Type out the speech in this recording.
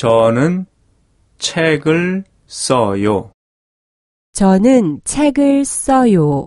저는 책을 써요. 저는 책을 써요.